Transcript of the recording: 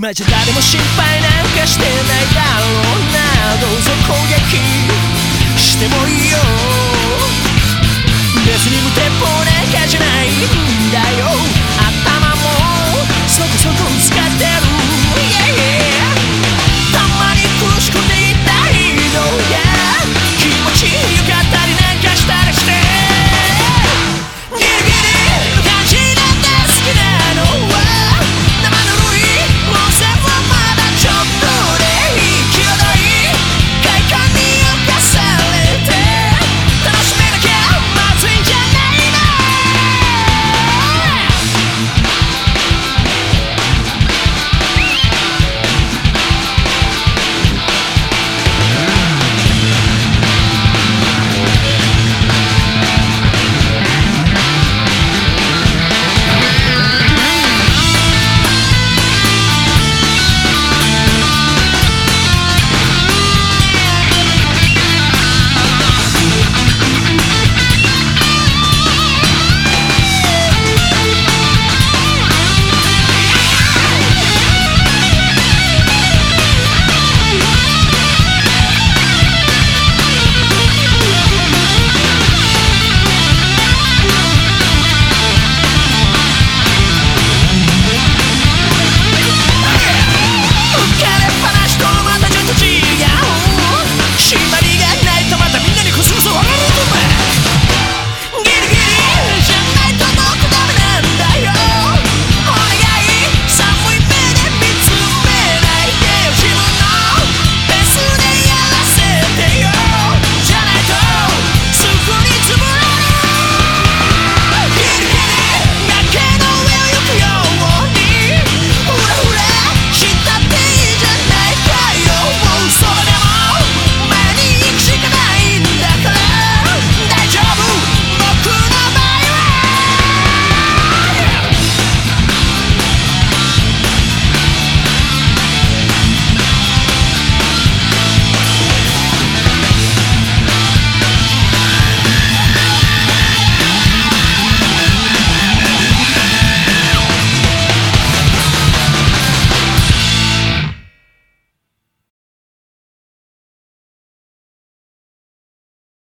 今じゃ誰も心配なんかしてないだろうな。どうぞ攻撃してもいいよ。別に無鉄砲なんかじゃない。